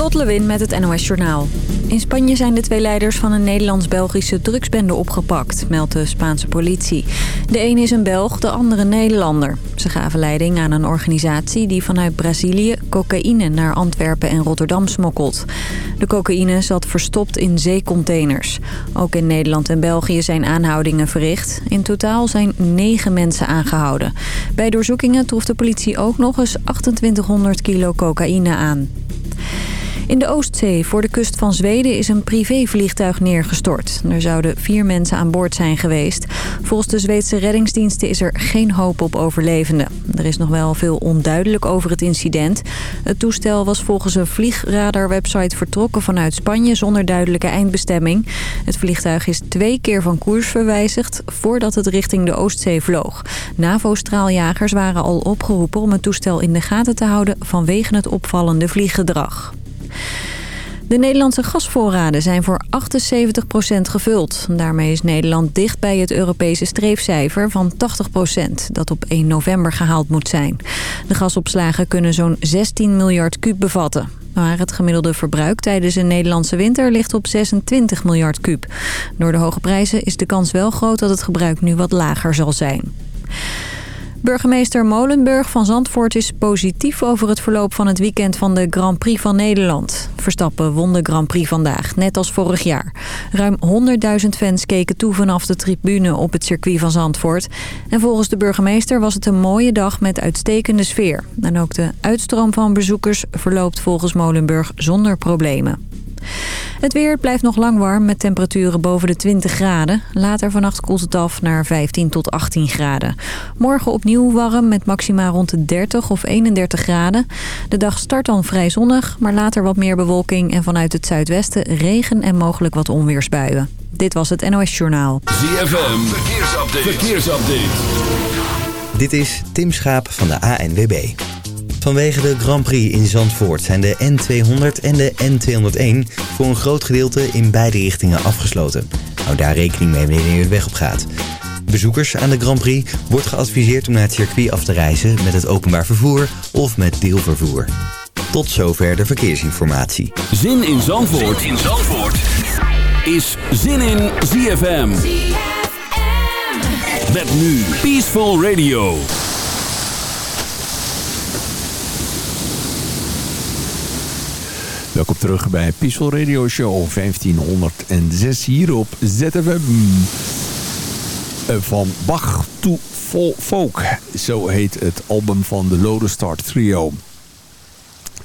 Lot met het NOS Journaal. In Spanje zijn de twee leiders van een Nederlands-Belgische drugsbende opgepakt, meldt de Spaanse politie. De een is een Belg, de andere Nederlander. Ze gaven leiding aan een organisatie die vanuit Brazilië cocaïne naar Antwerpen en Rotterdam smokkelt. De cocaïne zat verstopt in zeecontainers. Ook in Nederland en België zijn aanhoudingen verricht. In totaal zijn negen mensen aangehouden. Bij doorzoekingen trof de politie ook nog eens 2800 kilo cocaïne aan. In de Oostzee voor de kust van Zweden is een privévliegtuig neergestort. Er zouden vier mensen aan boord zijn geweest. Volgens de Zweedse reddingsdiensten is er geen hoop op overlevenden. Er is nog wel veel onduidelijk over het incident. Het toestel was volgens een vliegradarwebsite vertrokken vanuit Spanje zonder duidelijke eindbestemming. Het vliegtuig is twee keer van koers verwijzigd voordat het richting de Oostzee vloog. NAVO-straaljagers waren al opgeroepen om het toestel in de gaten te houden vanwege het opvallende vlieggedrag. De Nederlandse gasvoorraden zijn voor 78% gevuld. Daarmee is Nederland dicht bij het Europese streefcijfer van 80% dat op 1 november gehaald moet zijn. De gasopslagen kunnen zo'n 16 miljard kuub bevatten. Maar het gemiddelde verbruik tijdens een Nederlandse winter ligt op 26 miljard kuub. Door de hoge prijzen is de kans wel groot dat het gebruik nu wat lager zal zijn. Burgemeester Molenburg van Zandvoort is positief over het verloop van het weekend van de Grand Prix van Nederland. Verstappen won de Grand Prix vandaag, net als vorig jaar. Ruim 100.000 fans keken toe vanaf de tribune op het circuit van Zandvoort. En volgens de burgemeester was het een mooie dag met uitstekende sfeer. En ook de uitstroom van bezoekers verloopt volgens Molenburg zonder problemen. Het weer blijft nog lang warm met temperaturen boven de 20 graden. Later vannacht koelt het af naar 15 tot 18 graden. Morgen opnieuw warm met maxima rond de 30 of 31 graden. De dag start dan vrij zonnig, maar later wat meer bewolking... en vanuit het zuidwesten regen en mogelijk wat onweersbuien. Dit was het NOS Journaal. ZFM, verkeersupdate. verkeersupdate. Dit is Tim Schaap van de ANWB. Vanwege de Grand Prix in Zandvoort zijn de N200 en de N201 voor een groot gedeelte in beide richtingen afgesloten. Hou daar rekening mee wanneer je de weg op gaat. Bezoekers aan de Grand Prix wordt geadviseerd om naar het circuit af te reizen met het openbaar vervoer of met deelvervoer. Tot zover de verkeersinformatie. Zin in Zandvoort, in Zandvoort. is Zin in ZFM. Met nu Peaceful Radio. Welkom terug bij Peaceful Radio Show 1506 hier op ZFM. Eh, van Bach to Folk. Zo heet het album van de Lodestar Trio.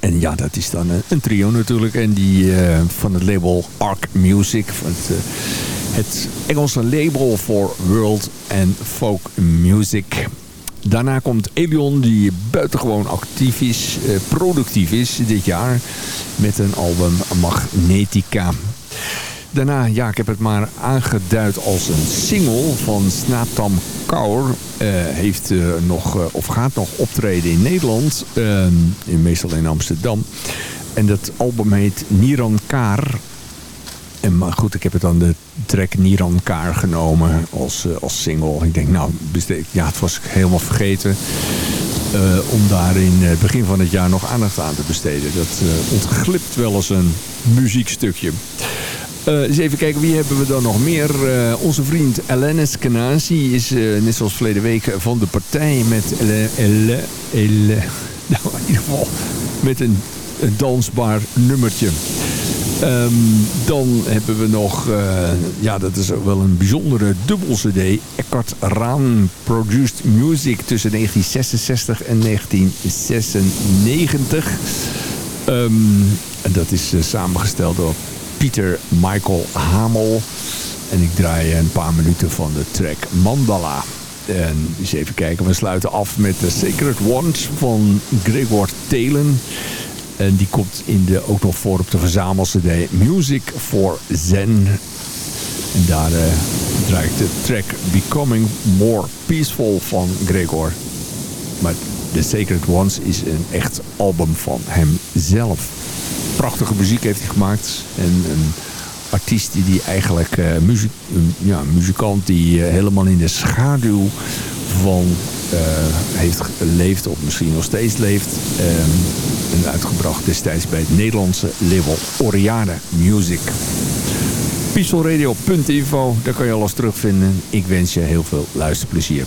En ja, dat is dan een trio natuurlijk. En die uh, van het label Arc Music. Het, het Engelse label voor world and folk music. Daarna komt Elion, die buitengewoon actief is, eh, productief is dit jaar. Met een album Magnetica. Daarna, ja, ik heb het maar aangeduid als een single van Snaaptam Kaur. Uh, heeft uh, nog, of gaat nog optreden in Nederland. in, meestal in Amsterdam. En dat album heet Niran Kaar. En maar goed, ik heb het dan de track Niran Kaar genomen als, uh, als single. Ik denk, nou, ja, het was helemaal vergeten. Uh, om daar in het begin van het jaar nog aandacht aan te besteden. Dat ontglipt wel eens een muziekstukje. Uh, eens even kijken, wie hebben we dan nog meer? Onze vriend Alanis Canasi is net zoals verleden week van de partij met Elle, Elle, nou in ieder geval met een, een dansbaar nummertje. Um, dan hebben we nog, uh, ja dat is ook wel een bijzondere dubbel cd. Eckhart Raan Produced Music tussen 1966 en 1996. Um, en dat is uh, samengesteld door Pieter Michael Hamel. En ik draai een paar minuten van de track Mandala. En eens even kijken, we sluiten af met The Sacred Wand van Gregor Telen. En die komt in de, ook nog voor op de verzamelcd Music for Zen. En daar uh, draait de track Becoming More Peaceful van Gregor. Maar The Sacred Ones is een echt album van hemzelf. Prachtige muziek heeft hij gemaakt. En een artiest die eigenlijk uh, muziek, ja, muzikant die uh, helemaal in de schaduw van heeft geleefd of misschien nog steeds leeft. Uitgebracht destijds bij het Nederlandse label Oriane Music. Pixelradio.info, daar kan je alles terugvinden. Ik wens je heel veel luisterplezier.